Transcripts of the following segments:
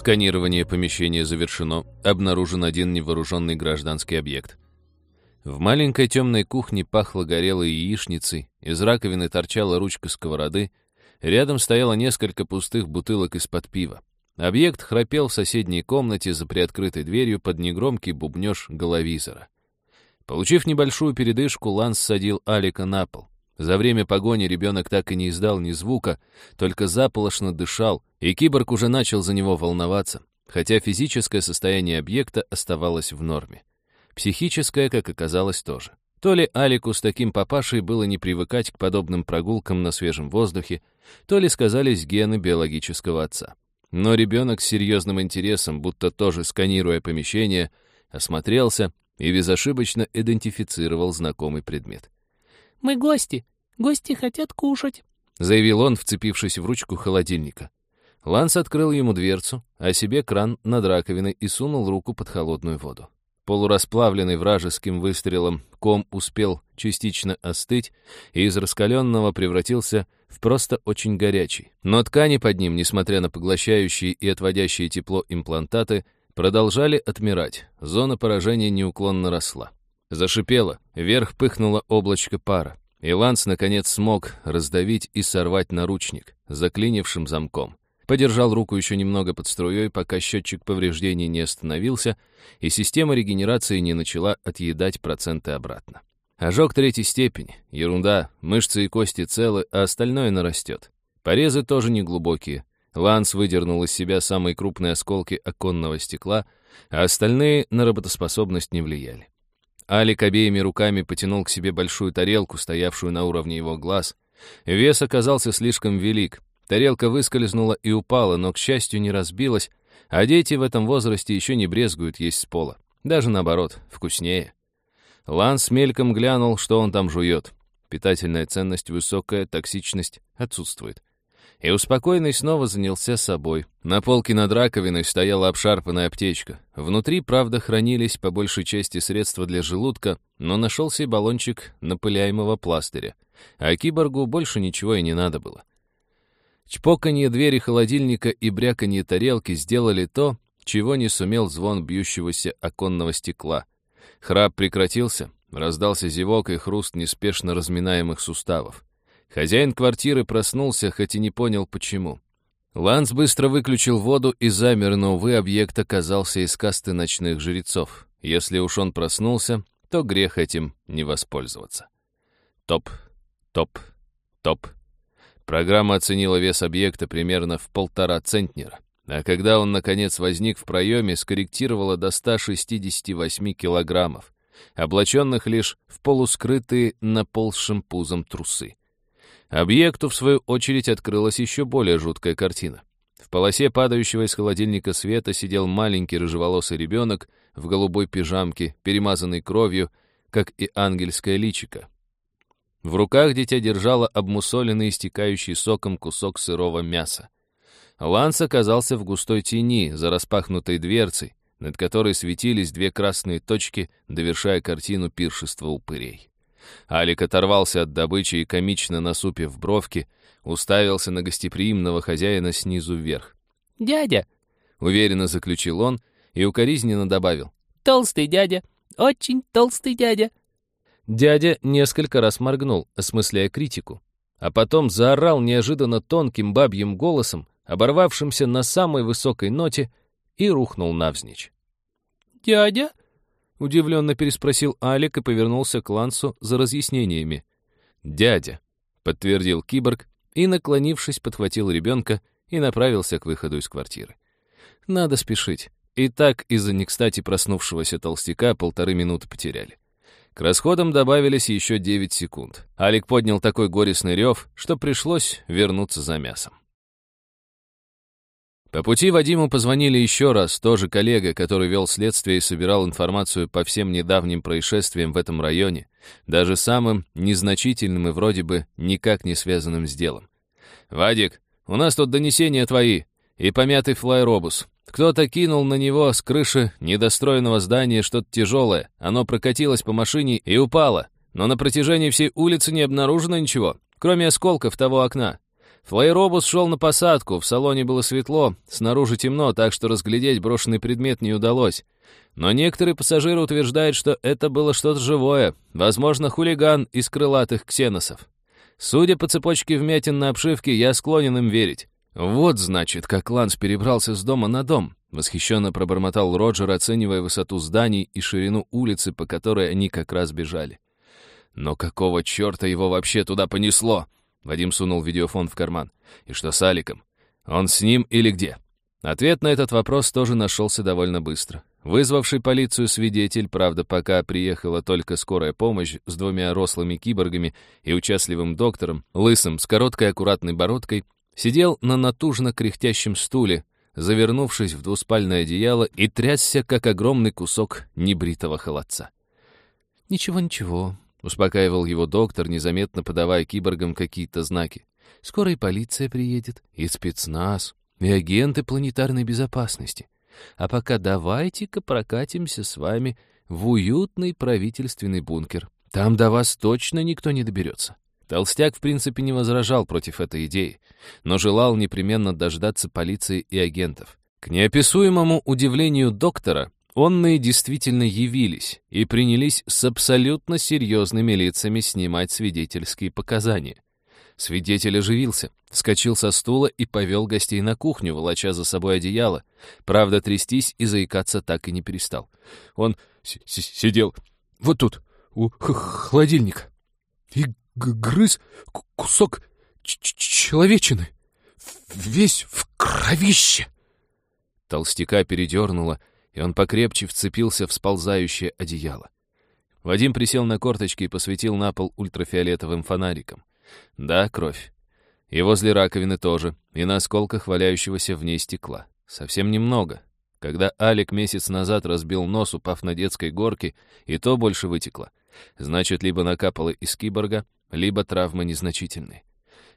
Сканирование помещения завершено. Обнаружен один невооруженный гражданский объект. В маленькой темной кухне пахло горелой яичницей, из раковины торчала ручка сковороды, рядом стояло несколько пустых бутылок из-под пива. Объект храпел в соседней комнате за приоткрытой дверью под негромкий бубнеж головизора. Получив небольшую передышку, Ланс садил Алика на пол. За время погони ребенок так и не издал ни звука, только заполошно дышал, и киборг уже начал за него волноваться, хотя физическое состояние объекта оставалось в норме. Психическое, как оказалось, тоже. То ли Алику с таким папашей было не привыкать к подобным прогулкам на свежем воздухе, то ли сказались гены биологического отца. Но ребенок с серьезным интересом, будто тоже сканируя помещение, осмотрелся и безошибочно идентифицировал знакомый предмет. «Мы гости. Гости хотят кушать», — заявил он, вцепившись в ручку холодильника. Ланс открыл ему дверцу, а себе кран над раковиной и сунул руку под холодную воду. Полурасплавленный вражеским выстрелом ком успел частично остыть и из раскаленного превратился в просто очень горячий. Но ткани под ним, несмотря на поглощающие и отводящие тепло имплантаты, продолжали отмирать, зона поражения неуклонно росла. Зашипело, вверх пыхнуло облачко пара, и Ланс, наконец, смог раздавить и сорвать наручник, заклинившим замком. Подержал руку еще немного под струей, пока счетчик повреждений не остановился, и система регенерации не начала отъедать проценты обратно. Ожог третьей степени, ерунда, мышцы и кости целы, а остальное нарастет. Порезы тоже неглубокие, Ланс выдернул из себя самые крупные осколки оконного стекла, а остальные на работоспособность не влияли. Алик обеими руками потянул к себе большую тарелку, стоявшую на уровне его глаз. Вес оказался слишком велик. Тарелка выскользнула и упала, но, к счастью, не разбилась, а дети в этом возрасте еще не брезгуют есть с пола. Даже наоборот, вкуснее. Ланс мельком глянул, что он там жует. Питательная ценность высокая, токсичность отсутствует. И успокоенный снова занялся собой. На полке над раковиной стояла обшарпанная аптечка. Внутри, правда, хранились по большей части средства для желудка, но нашелся и баллончик напыляемого пластыря. А киборгу больше ничего и не надо было. Чпоканье двери холодильника и бряканье тарелки сделали то, чего не сумел звон бьющегося оконного стекла. Храп прекратился, раздался зевок и хруст неспешно разминаемых суставов. Хозяин квартиры проснулся, хоть и не понял, почему. Ланс быстро выключил воду и замер, но, увы, объект оказался из касты ночных жрецов. Если уж он проснулся, то грех этим не воспользоваться. Топ, топ, топ. Программа оценила вес объекта примерно в полтора центнера, а когда он, наконец, возник в проеме, скорректировала до 168 килограммов, облаченных лишь в полускрытые наползшим пузом трусы. Объекту, в свою очередь, открылась еще более жуткая картина. В полосе падающего из холодильника света сидел маленький рыжеволосый ребенок в голубой пижамке, перемазанной кровью, как и ангельское личико. В руках дитя держало обмусоленный истекающий соком кусок сырого мяса. Ланс оказался в густой тени за распахнутой дверцей, над которой светились две красные точки, довершая картину пиршества упырей. Алик оторвался от добычи и, комично насупив бровки, уставился на гостеприимного хозяина снизу вверх. «Дядя!» — уверенно заключил он и укоризненно добавил. «Толстый дядя! Очень толстый дядя!» Дядя несколько раз моргнул, осмысляя критику, а потом заорал неожиданно тонким бабьим голосом, оборвавшимся на самой высокой ноте, и рухнул навзничь. «Дядя?» Удивленно переспросил Алик и повернулся к Лансу за разъяснениями. «Дядя», — подтвердил киборг и, наклонившись, подхватил ребенка и направился к выходу из квартиры. «Надо спешить. И так из-за не кстати проснувшегося толстяка полторы минуты потеряли». К расходам добавились еще 9 секунд. Алик поднял такой горестный рев, что пришлось вернуться за мясом. По пути Вадиму позвонили еще раз, тоже коллега, который вел следствие и собирал информацию по всем недавним происшествиям в этом районе, даже самым незначительным и вроде бы никак не связанным с делом. «Вадик, у нас тут донесения твои и помятый флайробус. Кто-то кинул на него с крыши недостроенного здания что-то тяжелое, оно прокатилось по машине и упало, но на протяжении всей улицы не обнаружено ничего, кроме осколков того окна. Флайробус шел на посадку, в салоне было светло, снаружи темно, так что разглядеть брошенный предмет не удалось. Но некоторые пассажиры утверждают, что это было что-то живое, возможно, хулиган из крылатых ксеносов. Судя по цепочке вмятин на обшивке, я склонен им верить. «Вот, значит, как Ланс перебрался с дома на дом», — восхищенно пробормотал Роджер, оценивая высоту зданий и ширину улицы, по которой они как раз бежали. «Но какого черта его вообще туда понесло?» Вадим сунул видеофон в карман. «И что с Аликом? Он с ним или где?» Ответ на этот вопрос тоже нашелся довольно быстро. Вызвавший полицию свидетель, правда, пока приехала только скорая помощь с двумя рослыми киборгами и участливым доктором, лысым, с короткой аккуратной бородкой, сидел на натужно кряхтящем стуле, завернувшись в двуспальное одеяло и трясся, как огромный кусок небритого холодца. «Ничего-ничего», — успокаивал его доктор, незаметно подавая киборгам какие-то знаки. «Скоро и полиция приедет, и спецназ, и агенты планетарной безопасности. А пока давайте-ка прокатимся с вами в уютный правительственный бункер. Там до вас точно никто не доберется». Толстяк, в принципе, не возражал против этой идеи, но желал непременно дождаться полиции и агентов. К неописуемому удивлению доктора, онные действительно явились и принялись с абсолютно серьезными лицами снимать свидетельские показания. Свидетель оживился, вскочил со стула и повел гостей на кухню, волоча за собой одеяло. Правда, трястись и заикаться так и не перестал. Он сидел вот тут, у холодильника, и грыз кусок человечины, весь в кровище. Толстяка передернуло, и он покрепче вцепился в сползающее одеяло. Вадим присел на корточки и посветил на пол ультрафиолетовым фонариком. Да, кровь. И возле раковины тоже, и на осколках валяющегося в ней стекла. Совсем немного. Когда Алик месяц назад разбил нос, упав на детской горке, и то больше вытекло. Значит, либо накапало из киборга, либо травмы незначительные.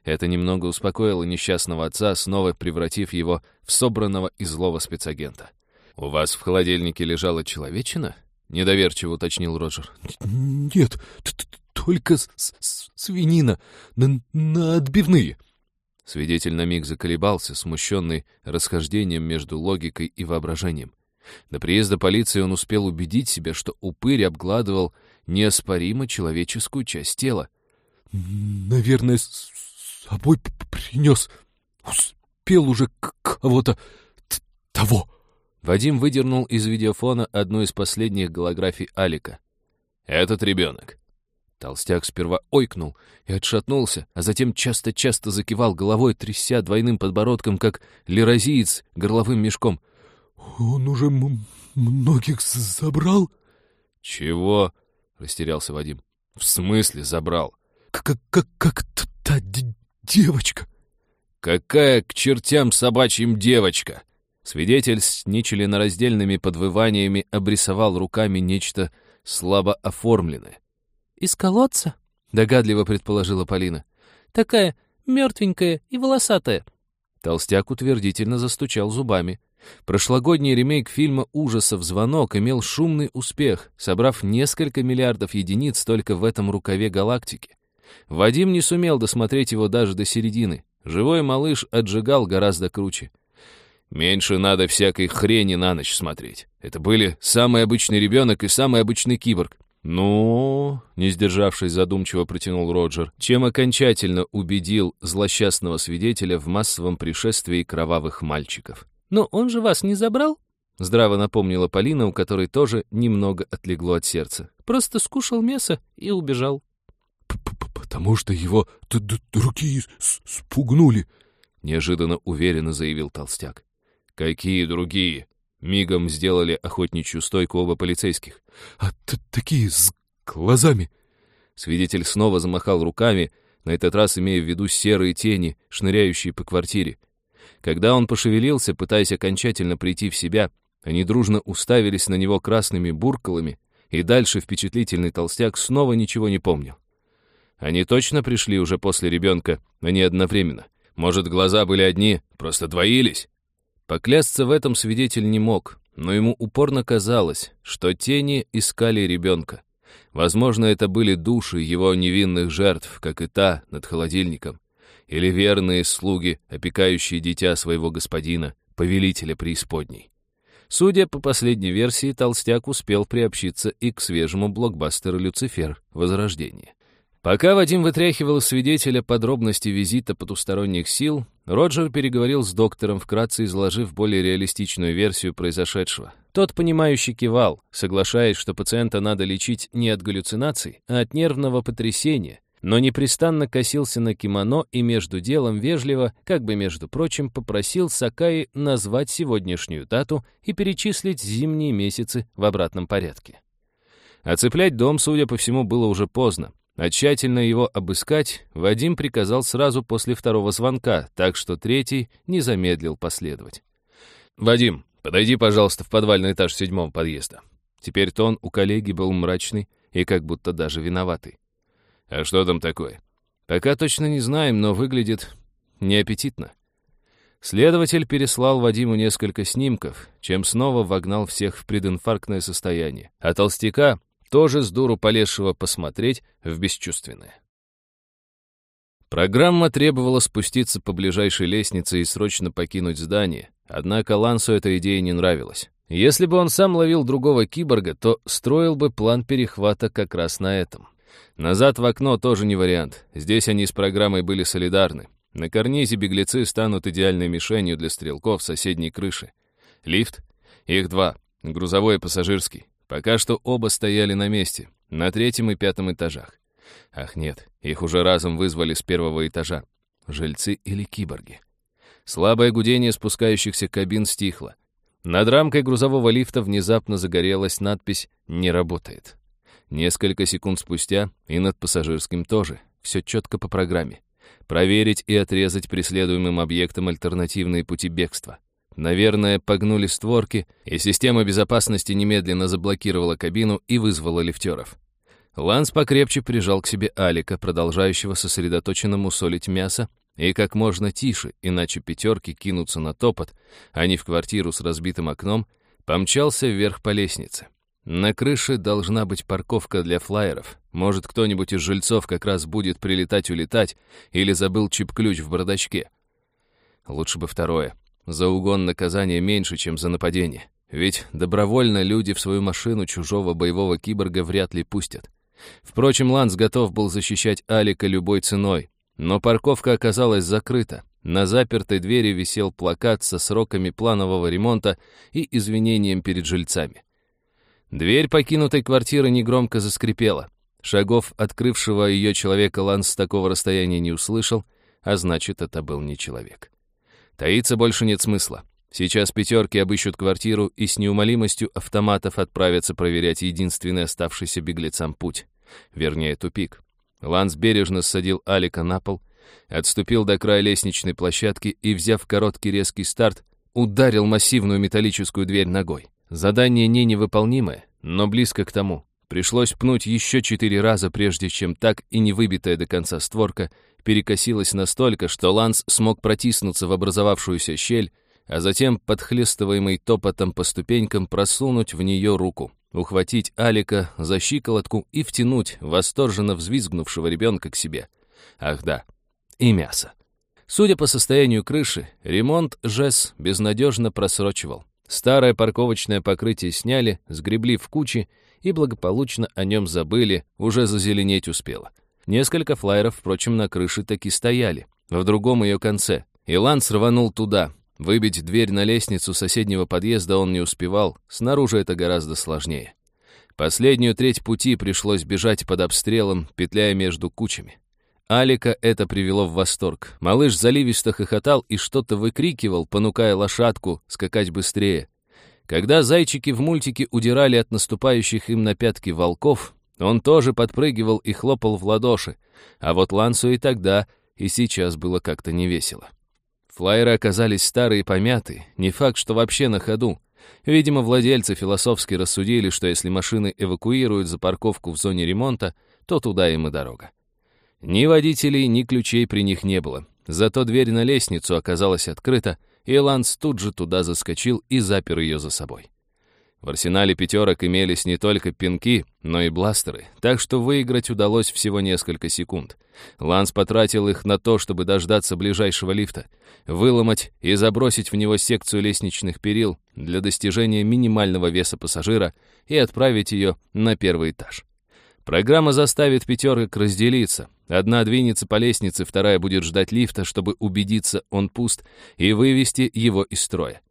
Это немного успокоило несчастного отца, снова превратив его в собранного и злого спецагента. «У вас в холодильнике лежала человечина?» — недоверчиво уточнил Роджер. «Нет, только свинина на, отбивные». Свидетель на миг заколебался, смущенный расхождением между логикой и воображением. До приезда полиции он успел убедить себя, что упырь обгладывал неоспоримо человеческую часть тела. «Наверное, с собой принес. Успел уже кого-то того». Вадим выдернул из видеофона одну из последних голографий Алика. «Этот ребенок». Толстяк сперва ойкнул и отшатнулся, а затем часто-часто закивал головой, тряся двойным подбородком, как лирозиец горловым мешком. «Он уже многих забрал?» «Чего?» — растерялся Вадим. «В смысле забрал?» «Как, как, как та девочка?» «Какая к чертям собачьим девочка?» Свидетель с нечленораздельными подвываниями обрисовал руками нечто слабо оформленное. «Из колодца?» — догадливо предположила Полина. «Такая мертвенькая и волосатая». Толстяк утвердительно застучал зубами. Прошлогодний ремейк фильма ужасов «Звонок» имел шумный успех, собрав несколько миллиардов единиц только в этом рукаве галактики. Вадим не сумел досмотреть его даже до середины. Живой малыш отжигал гораздо круче. Меньше надо всякой хрени на ночь смотреть. Это были самый обычный ребенок и самый обычный киборг. «Ну...» — не сдержавшись, задумчиво протянул Роджер, чем окончательно убедил злосчастного свидетеля в массовом пришествии кровавых мальчиков. «Но он же вас не забрал?» — здраво напомнила Полина, у которой тоже немного отлегло от сердца. «Просто скушал мясо и убежал». «Потому что его другие спугнули», — неожиданно уверенно заявил толстяк. «Какие другие?» Мигом сделали охотничью стойку оба полицейских. «А такие с глазами!» Свидетель снова замахал руками, на этот раз имея в виду серые тени, шныряющие по квартире. Когда он пошевелился, пытаясь окончательно прийти в себя, они дружно уставились на него красными буркалами, и дальше впечатлительный толстяк снова ничего не помнил. Они точно пришли уже после ребенка, а не одновременно. Может, глаза были одни, просто двоились? Поклясться в этом свидетель не мог, но ему упорно казалось, что тени искали ребенка. Возможно, это были души его невинных жертв, как и та над холодильником. или верные слуги, опекающие дитя своего господина, повелителя преисподней. Судя по последней версии, Толстяк успел приобщиться и к свежему блокбастеру «Люцифер. Возрождение». Пока Вадим вытряхивал свидетеля подробности визита потусторонних сил, Роджер переговорил с доктором, вкратце изложив более реалистичную версию произошедшего. Тот, понимающий, кивал, соглашаясь, что пациента надо лечить не от галлюцинаций, а от нервного потрясения, но непрестанно косился на кимоно и между делом вежливо, как бы между прочим, попросил Сакаи назвать сегодняшнюю дату и перечислить зимние месяцы в обратном порядке. Оцеплять дом, судя по всему, было уже поздно, а тщательно его обыскать Вадим приказал сразу после второго звонка, так что третий не замедлил последовать. «Вадим, подойди, пожалуйста, в подвальный этаж седьмого подъезда». Теперь тон у коллеги был мрачный и как будто даже виноватый. «А что там такое?» «Пока точно не знаем, но выглядит неаппетитно». Следователь переслал Вадиму несколько снимков, чем снова вогнал всех в прединфарктное состояние, а толстяка тоже с дуру полезшего посмотреть в бесчувственное. Программа требовала спуститься по ближайшей лестнице и срочно покинуть здание, однако Лансу эта идея не нравилась. Если бы он сам ловил другого киборга, то строил бы план перехвата как раз на этом. Назад в окно тоже не вариант, здесь они с программой были солидарны. На карнизе беглецы станут идеальной мишенью для стрелков соседней крыши. Лифт? Их два, грузовой и пассажирский. Пока что оба стояли на месте, на третьем и пятом этажах. Ах нет, их уже разом вызвали с первого этажа. Жильцы или киборги. Слабое гудение спускающихся кабин стихло. Над рамкой грузового лифта внезапно загорелась надпись «Не работает». Несколько секунд спустя и над пассажирским тоже. Все четко по программе. Проверить и отрезать преследуемым объектам альтернативные пути бегства. Наверное, погнули створки, и система безопасности немедленно заблокировала кабину и вызвала лифтеров. Ланс покрепче прижал к себе Алика, продолжающего сосредоточенно мусолить мясо, и как можно тише, иначе пятерки кинутся на топот, а не в квартиру с разбитым окном, помчался вверх по лестнице. На крыше должна быть парковка для флайеров. Может, кто-нибудь из жильцов как раз будет прилетать-улетать или забыл чип-ключ в бардачке. Лучше бы второе. За угон наказание меньше, чем за нападение. Ведь добровольно люди в свою машину чужого боевого киборга вряд ли пустят. Впрочем, Ланс готов был защищать Алика любой ценой. Но парковка оказалась закрыта. На запертой двери висел плакат со сроками планового ремонта и извинением перед жильцами. Дверь покинутой квартиры негромко заскрипела. Шагов открывшего ее человека Ланс с такого расстояния не услышал, а значит, это был не человек. Таиться больше нет смысла. Сейчас пятерки обыщут квартиру и с неумолимостью автоматов отправятся проверять единственный оставшийся беглецам путь. Вернее, тупик. Ланс бережно ссадил Алика на пол, отступил до края лестничной площадки и, взяв короткий резкий старт, ударил массивную металлическую дверь ногой. Задание не невыполнимое, но близко к тому. Пришлось пнуть еще четыре раза, прежде чем так и не выбитая до конца створка перекосилась настолько, что Ланс смог протиснуться в образовавшуюся щель, а затем, подхлестываемый топотом по ступенькам, просунуть в нее руку, ухватить Алика за щиколотку и втянуть восторженно взвизгнувшего ребенка к себе. Ах да, и мясо. Судя по состоянию крыши, ремонт ЖЭС безнадежно просрочивал. Старое парковочное покрытие сняли, сгребли в кучи и благополучно о нем забыли, уже зазеленеть успело. Несколько флайеров, впрочем, на крыше таки стояли, в другом ее конце. И Ланс рванул туда. Выбить дверь на лестницу соседнего подъезда он не успевал, снаружи это гораздо сложнее. Последнюю треть пути пришлось бежать под обстрелом, петляя между кучами. Алика это привело в восторг. Малыш заливисто хохотал и что-то выкрикивал, понукая лошадку скакать быстрее. Когда зайчики в мультике удирали от наступающих им на пятки волков, он тоже подпрыгивал и хлопал в ладоши, а вот Лансу и тогда, и сейчас было как-то невесело. Флайеры оказались старые и помятые, не факт, что вообще на ходу. Видимо, владельцы философски рассудили, что если машины эвакуируют за парковку в зоне ремонта, то туда им и дорога. Ни водителей, ни ключей при них не было. Зато дверь на лестницу оказалась открыта, и Ланс тут же туда заскочил и запер ее за собой. В арсенале пятерок имелись не только пинки, но и бластеры, так что выиграть удалось всего несколько секунд. Ланс потратил их на то, чтобы дождаться ближайшего лифта, выломать и забросить в него секцию лестничных перил для достижения минимального веса пассажира и отправить ее на первый этаж. Программа заставит пятерок разделиться. Одна двинется по лестнице, вторая будет ждать лифта, чтобы убедиться, он пуст, и вывести его из строя.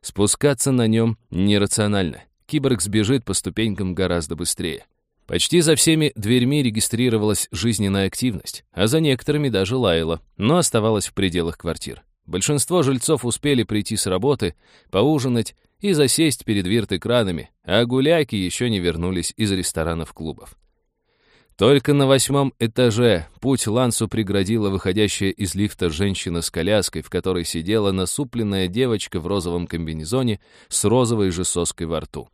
Спускаться на нем нерационально. Киборг сбежит по ступенькам гораздо быстрее. Почти за всеми дверьми регистрировалась жизненная активность, а за некоторыми даже лаяла, но оставалась в пределах квартир. Большинство жильцов успели прийти с работы, поужинать и засесть перед вирт-экранами, а гуляки еще не вернулись из ресторанов-клубов. Только на восьмом этаже путь Лансу преградила выходящая из лифта женщина с коляской, в которой сидела насупленная девочка в розовом комбинезоне с розовой же соской во рту.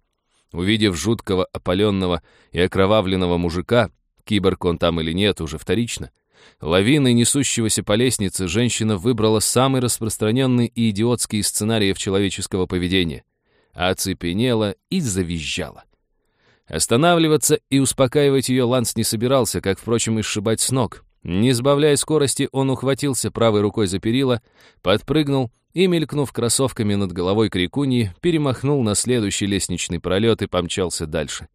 Увидев жуткого, опаленного и окровавленного мужика, киборг он там или нет, уже вторично, лавиной несущегося по лестнице женщина выбрала самый распространенный и идиотский из сценариев человеческого поведения. Оцепенела и завизжала. Останавливаться и успокаивать ее Ланс не собирался, как, впрочем, и сшибать с ног. Не сбавляя скорости, он ухватился правой рукой за перила, подпрыгнул и, мелькнув кроссовками над головой крикуньи, перемахнул на следующий лестничный пролет и помчался дальше.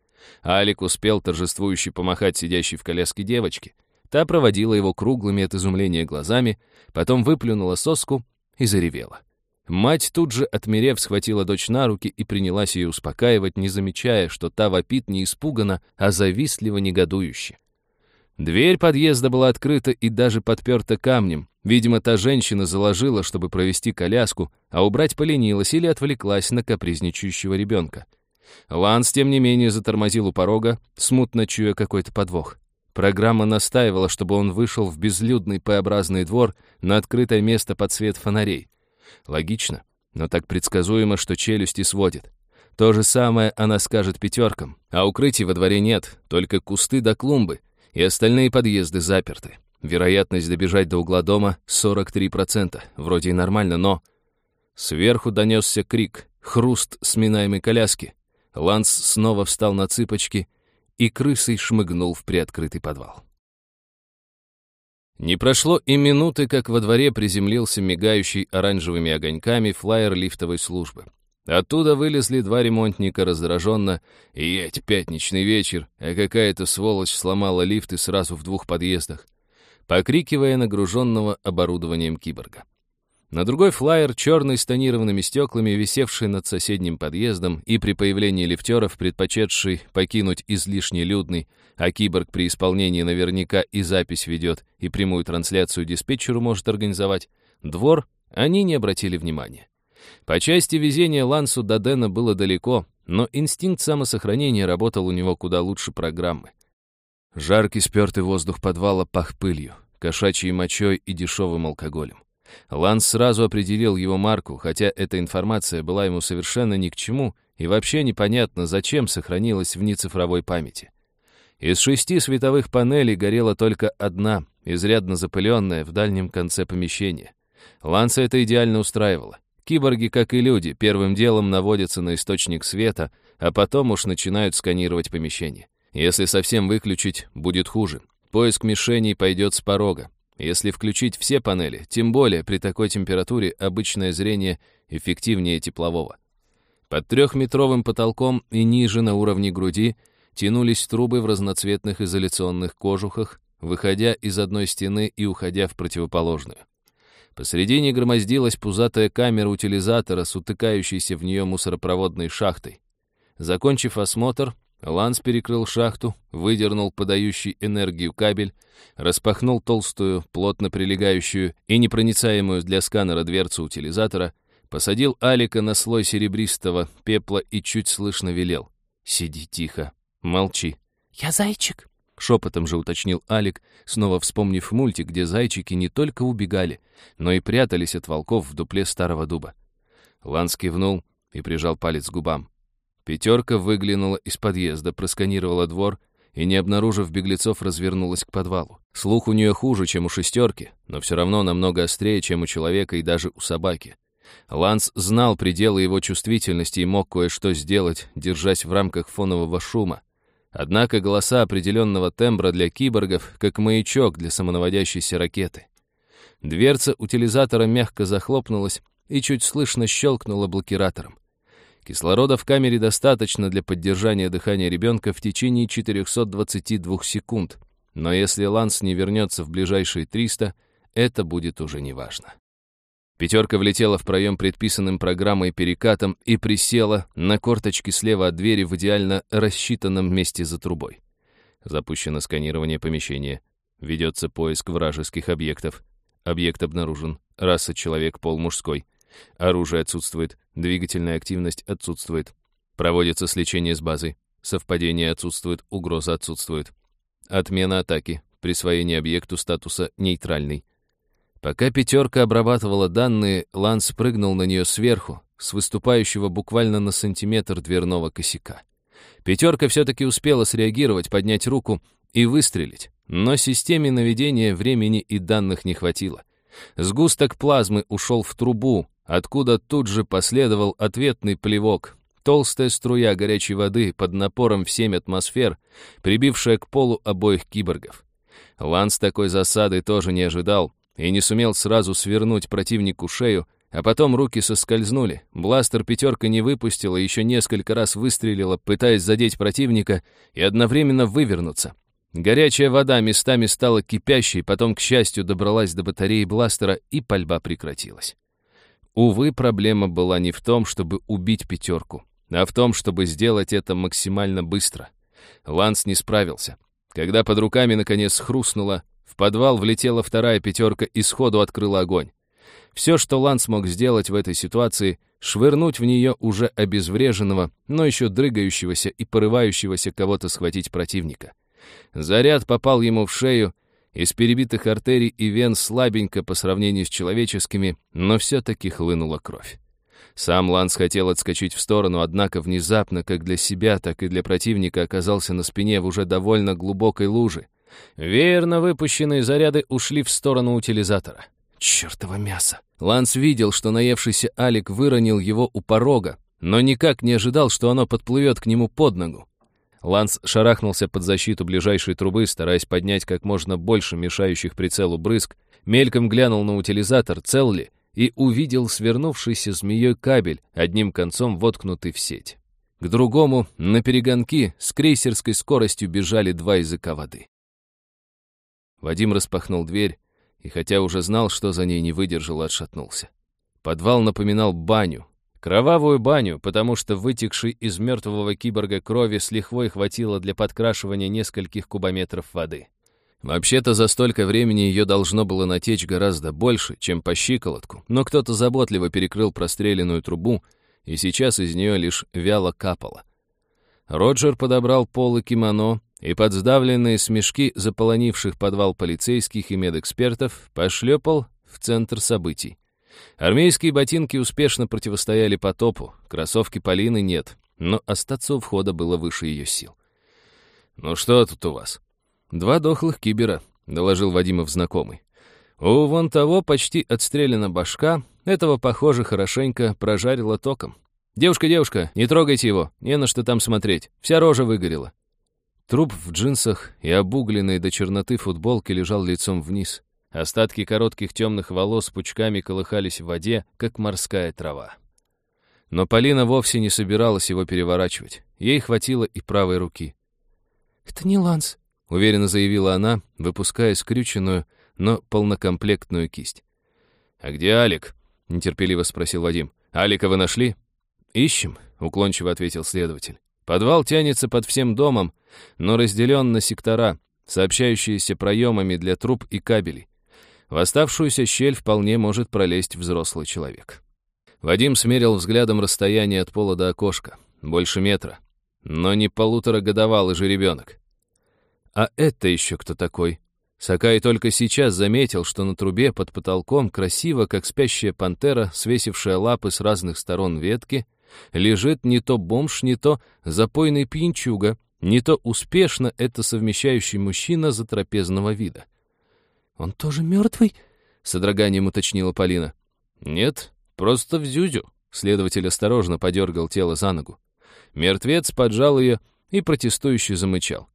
Алик успел торжествующе помахать сидящей в коляске девочке. Та проводила его круглыми от изумления глазами, потом выплюнула соску и заревела. Мать тут же, отмерев, схватила дочь на руки и принялась ее успокаивать, не замечая, что та вопит не испуганно, а завистливо негодующе. Дверь подъезда была открыта и даже подперта камнем. Видимо, та женщина заложила, чтобы провести коляску, а убрать поленилась или отвлеклась на капризничающего ребенка. Ланс, тем не менее, затормозил у порога, смутно чуя какой-то подвох. Программа настаивала, чтобы он вышел в безлюдный П-образный двор на открытое место под свет фонарей. Логично, но так предсказуемо, что челюсти сводит. То же самое она скажет пятеркам, а укрытий во дворе нет, только кусты до клумбы, и остальные подъезды заперты. Вероятность добежать до угла дома 43%, вроде и нормально, но... Сверху донесся крик, хруст сминаемой коляски. Ланс снова встал на цыпочки и крысой шмыгнул в приоткрытый подвал. Не прошло и минуты, как во дворе приземлился мигающий оранжевыми огоньками флайер лифтовой службы. Оттуда вылезли два ремонтника раздраженно, и еть, пятничный вечер, а какая-то сволочь сломала лифты сразу в двух подъездах, покрикивая нагруженного оборудованием киборга. На другой флайер, черный с тонированными стеклами, висевший над соседним подъездом и при появлении лифтеров, предпочетший покинуть излишне людный, а киборг при исполнении наверняка и запись ведет, и прямую трансляцию диспетчеру может организовать, двор они не обратили внимания. По части везения Лансу до Дэна было далеко, но инстинкт самосохранения работал у него куда лучше программы. Жаркий спертый воздух подвала пах пылью, кошачьей мочой и дешевым алкоголем. Ланс сразу определил его марку, хотя эта информация была ему совершенно ни к чему и вообще непонятно, зачем сохранилась в нецифровой памяти. Из шести световых панелей горела только одна, изрядно запыленная в дальнем конце помещения. Ланса это идеально устраивало. Киборги, как и люди, первым делом наводятся на источник света, а потом уж начинают сканировать помещение. Если совсем выключить, будет хуже. Поиск мишеней пойдет с порога. Если включить все панели, тем более при такой температуре обычное зрение эффективнее теплового. Под трехметровым потолком и ниже на уровне груди тянулись трубы в разноцветных изоляционных кожухах, выходя из одной стены и уходя в противоположную. Посредине громоздилась пузатая камера утилизатора с утыкающейся в нее мусоропроводной шахтой. Закончив осмотр, Ланс перекрыл шахту, выдернул подающий энергию кабель, распахнул толстую, плотно прилегающую и непроницаемую для сканера дверцу утилизатора, посадил Алика на слой серебристого пепла и чуть слышно велел. «Сиди тихо, молчи». «Я зайчик», — шепотом же уточнил Алик, снова вспомнив мультик, где зайчики не только убегали, но и прятались от волков в дупле старого дуба. Ланс кивнул и прижал палец к губам. Пятерка выглянула из подъезда, просканировала двор и, не обнаружив беглецов, развернулась к подвалу. Слух у нее хуже, чем у шестерки, но все равно намного острее, чем у человека и даже у собаки. Ланс знал пределы его чувствительности и мог кое-что сделать, держась в рамках фонового шума. Однако голоса определенного тембра для киборгов, как маячок для самонаводящейся ракеты. Дверца утилизатора мягко захлопнулась и чуть слышно щелкнула блокиратором. Кислорода в камере достаточно для поддержания дыхания ребенка в течение 422 секунд, но если Ланс не вернется в ближайшие 300, это будет уже неважно. Пятерка влетела в проем предписанным программой перекатом и присела на корточки слева от двери в идеально рассчитанном месте за трубой. Запущено сканирование помещения. Ведется поиск вражеских объектов. Объект обнаружен. Раса человек, пол мужской. Оружие отсутствует. Двигательная активность отсутствует. Проводится сличение с базой. Совпадение отсутствует. Угроза отсутствует. Отмена атаки. Присвоение объекту статуса «нейтральный». Пока пятерка обрабатывала данные, Ланс прыгнул на нее сверху, с выступающего буквально на сантиметр дверного косяка. Пятерка все-таки успела среагировать, поднять руку и выстрелить, но системе наведения времени и данных не хватило. Сгусток плазмы ушел в трубу, откуда тут же последовал ответный плевок. Толстая струя горячей воды под напором в 7 атмосфер, прибившая к полу обоих киборгов. Ланс такой засады тоже не ожидал, и не сумел сразу свернуть противнику шею, а потом руки соскользнули. Бластер пятерка не выпустила, еще несколько раз выстрелила, пытаясь задеть противника и одновременно вывернуться. Горячая вода местами стала кипящей, потом, к счастью, добралась до батареи бластера, и пальба прекратилась. Увы, проблема была не в том, чтобы убить пятерку, а в том, чтобы сделать это максимально быстро. Ланс не справился. Когда под руками наконец хрустнуло, в подвал влетела вторая пятерка и сходу открыла огонь. Все, что Ланс мог сделать в этой ситуации, швырнуть в нее уже обезвреженного, но еще дрыгающегося и порывающегося кого-то схватить противника. Заряд попал ему в шею, из перебитых артерий и вен слабенько по сравнению с человеческими, но все-таки хлынула кровь. Сам Ланс хотел отскочить в сторону, однако внезапно, как для себя, так и для противника, оказался на спине в уже довольно глубокой луже. Веерно выпущенные заряды ушли в сторону утилизатора. Чёртово мясо! Ланс видел, что наевшийся Алик выронил его у порога, но никак не ожидал, что оно подплывет к нему под ногу. Ланс шарахнулся под защиту ближайшей трубы, стараясь поднять как можно больше мешающих прицелу брызг, мельком глянул на утилизатор, цел ли, и увидел свернувшийся змеей кабель, одним концом воткнутый в сеть. К другому, на перегонки, с крейсерской скоростью бежали два языка воды. Вадим распахнул дверь, и хотя уже знал, что за ней не выдержал, отшатнулся. Подвал напоминал баню. Кровавую баню, потому что вытекшей из мертвого киборга крови с лихвой хватило для подкрашивания нескольких кубометров воды. Вообще-то за столько времени ее должно было натечь гораздо больше, чем по щиколотку, но кто-то заботливо перекрыл простреленную трубу, и сейчас из нее лишь вяло капало. Роджер подобрал полы кимоно, и под сдавленные смешки заполонивших подвал полицейских и медэкспертов пошлепал в центр событий. Армейские ботинки успешно противостояли потопу, кроссовки Полины нет, но остаться у входа было выше ее сил. «Ну что тут у вас?» «Два дохлых кибера», — доложил Вадимов знакомый. «У вон того почти отстрелена башка, этого, похоже, хорошенько прожарило током. Девушка, девушка, не трогайте его, не на что там смотреть, вся рожа выгорела». Труп в джинсах и обугленной до черноты футболке лежал лицом вниз. Остатки коротких темных волос пучками колыхались в воде, как морская трава. Но Полина вовсе не собиралась его переворачивать. Ей хватило и правой руки. «Это не Ланс», — уверенно заявила она, выпуская скрюченную, но полнокомплектную кисть. «А где Алик?» — нетерпеливо спросил Вадим. «Алика вы нашли?» «Ищем», — уклончиво ответил следователь. Подвал тянется под всем домом, но разделен на сектора, сообщающиеся проемами для труб и кабелей. В оставшуюся щель вполне может пролезть взрослый человек. Вадим смерил взглядом расстояние от пола до окошка. Больше метра. Но не полуторагодовалый же ребенок. А это еще кто такой? Сакай только сейчас заметил, что на трубе под потолком красиво, как спящая пантера, свесившая лапы с разных сторон ветки, лежит не то бомж, не то запойный пьянчуга, не то успешно это совмещающий мужчина затрапезного вида. «Он тоже мертвый?» — с одраганием уточнила Полина. «Нет, просто в зюзю. Следователь осторожно подергал тело за ногу. Мертвец поджал ее и протестующе замычал.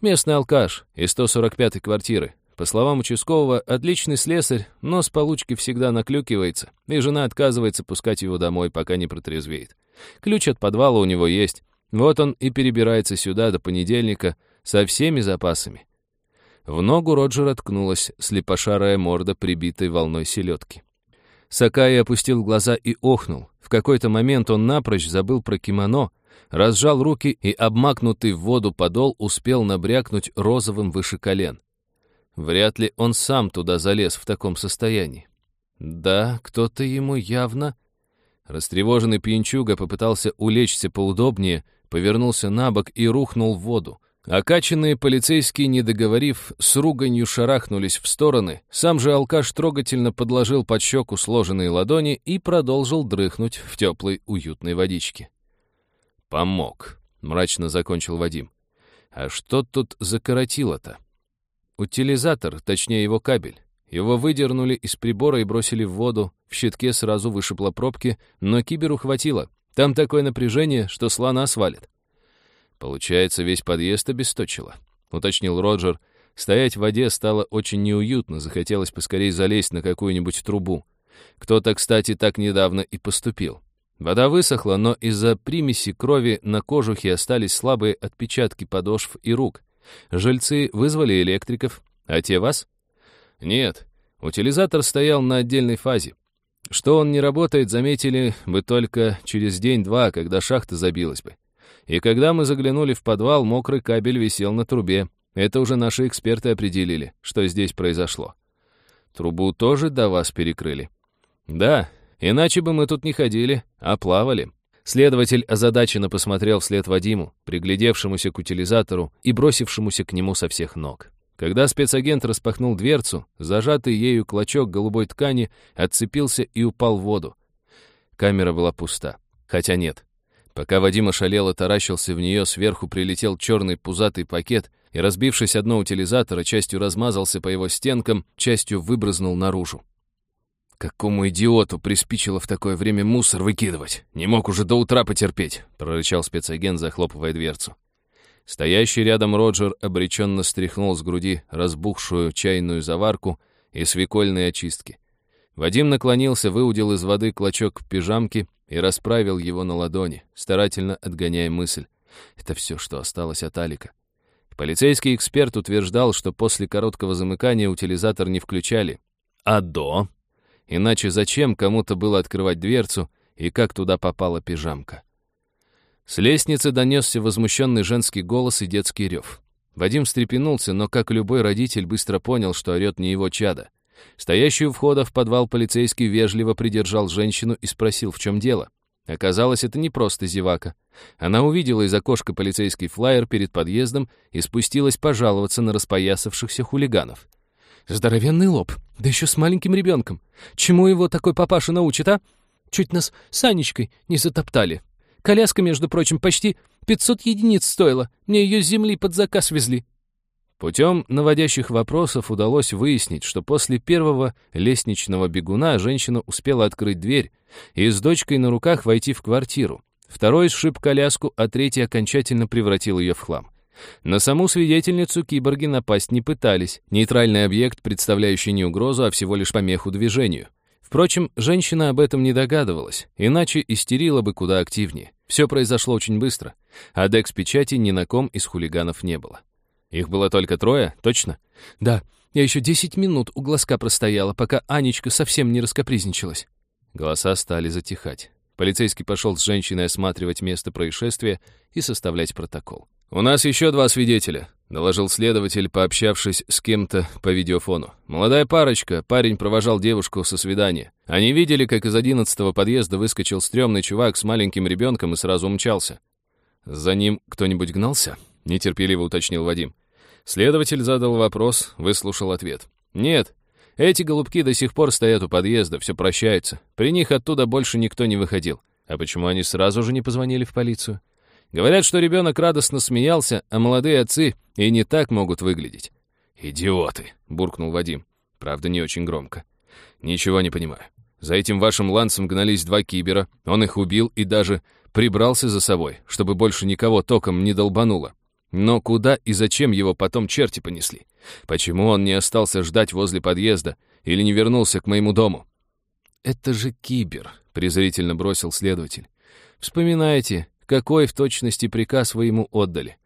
Местный алкаш из 145-й квартиры. По словам участкового, отличный слесарь, но с получки всегда наклюкивается, и жена отказывается пускать его домой, пока не протрезвеет. Ключ от подвала у него есть. Вот он и перебирается сюда до понедельника со всеми запасами. В ногу Роджера ткнулась слепошарая морда, прибитой волной селедки. Сакай опустил глаза и охнул. В какой-то момент он напрочь забыл про кимоно, разжал руки и, обмакнутый в воду подол, успел набрякнуть розовым выше колен. Вряд ли он сам туда залез в таком состоянии. Да, кто-то ему явно... Растревоженный пьянчуга попытался улечься поудобнее, повернулся на бок и рухнул в воду. Окаченные полицейские, не договорив, с руганью шарахнулись в стороны. Сам же алкаш трогательно подложил под щеку сложенные ладони и продолжил дрыхнуть в теплой уютной водичке. «Помог», — мрачно закончил Вадим. «А что тут закоротило-то?» «Утилизатор, точнее его кабель. Его выдернули из прибора и бросили в воду. В щитке сразу вышибло пробки, но киберу хватило. Там такое напряжение, что слона свалит». Получается, весь подъезд обесточило, уточнил Роджер. Стоять в воде стало очень неуютно, захотелось поскорее залезть на какую-нибудь трубу. Кто-то, кстати, так недавно и поступил. Вода высохла, но из-за примеси крови на кожухе остались слабые отпечатки подошв и рук. Жильцы вызвали электриков, а те вас? Нет, утилизатор стоял на отдельной фазе. Что он не работает, заметили бы только через день-два, когда шахта забилась бы. И когда мы заглянули в подвал, мокрый кабель висел на трубе. Это уже наши эксперты определили, что здесь произошло. Трубу тоже до вас перекрыли. Да, иначе бы мы тут не ходили, а плавали. Следователь озадаченно посмотрел вслед Вадиму, приглядевшемуся к утилизатору и бросившемуся к нему со всех ног. Когда спецагент распахнул дверцу, зажатый ею клочок голубой ткани отцепился и упал в воду. Камера была пуста. Хотя нет, Пока Вадим ошалело таращился в нее, сверху прилетел черный пузатый пакет и, разбившись одно утилизатора, частью размазался по его стенкам, частью выбрызнул наружу. «Какому идиоту приспичило в такое время мусор выкидывать? Не мог уже до утра потерпеть», — прорычал спецагент, захлопывая дверцу. Стоящий рядом Роджер обреченно стряхнул с груди разбухшую чайную заварку и свекольные очистки. Вадим наклонился, выудил из воды клочок пижамки и расправил его на ладони, старательно отгоняя мысль. Это все, что осталось от Алика. Полицейский эксперт утверждал, что после короткого замыкания утилизатор не включали. А до? Иначе зачем кому-то было открывать дверцу и как туда попала пижамка? С лестницы донесся возмущенный женский голос и детский рев. Вадим встрепенулся, но, как любой родитель, быстро понял, что орет не его чада. Стоящий у входа в подвал полицейский вежливо придержал женщину и спросил, в чем дело. Оказалось, это не просто зевака. Она увидела из окошка полицейский флаер перед подъездом и спустилась пожаловаться на распоясавшихся хулиганов. «Здоровенный лоб, да еще с маленьким ребенком. Чему его такой папаша научит, а? Чуть нас с Анечкой не затоптали. Коляска, между прочим, почти 500 единиц стоила. Мне ее с земли под заказ везли. Путем наводящих вопросов удалось выяснить, что после первого лестничного бегуна женщина успела открыть дверь и с дочкой на руках войти в квартиру. Второй сшиб коляску, а третий окончательно превратил ее в хлам. На саму свидетельницу киборги напасть не пытались. Нейтральный объект, представляющий не угрозу, а всего лишь помеху движению. Впрочем, женщина об этом не догадывалась, иначе истерила бы куда активнее. Все произошло очень быстро, а декс-печати ни на ком из хулиганов не было. Их было только трое, точно? Да, я еще десять минут у глазка простояла, пока Анечка совсем не раскопризничалась. Голоса стали затихать. Полицейский пошел с женщиной осматривать место происшествия и составлять протокол. «У нас еще два свидетеля», — доложил следователь, пообщавшись с кем-то по видеофону. «Молодая парочка, парень провожал девушку со свидания. Они видели, как из одиннадцатого подъезда выскочил стрёмный чувак с маленьким ребенком и сразу умчался. За ним кто-нибудь гнался?» — нетерпеливо уточнил Вадим. Следователь задал вопрос, выслушал ответ. «Нет, эти голубки до сих пор стоят у подъезда, все прощаются. При них оттуда больше никто не выходил. А почему они сразу же не позвонили в полицию? Говорят, что ребенок радостно смеялся, а молодые отцы и не так могут выглядеть». «Идиоты!» — буркнул Вадим. Правда, не очень громко. «Ничего не понимаю. За этим вашим лансом гнались два кибера, он их убил и даже прибрался за собой, чтобы больше никого током не долбануло. Но куда и зачем его потом черти понесли? Почему он не остался ждать возле подъезда или не вернулся к моему дому? «Это же кибер», — презрительно бросил следователь. «Вспоминайте, какой в точности приказ вы ему отдали».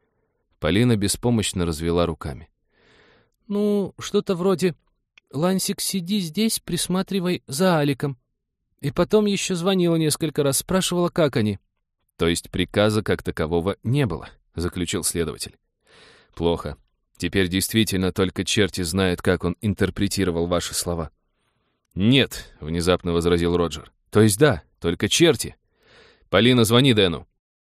Полина беспомощно развела руками. «Ну, что-то вроде «Лансик, сиди здесь, присматривай за Аликом». И потом еще звонила несколько раз, спрашивала, как они. То есть приказа как такового не было, заключил следователь. Плохо. Теперь действительно только черти знают, как он интерпретировал ваши слова. «Нет», — внезапно возразил Роджер. «То есть да, только черти. Полина, звони Дэну.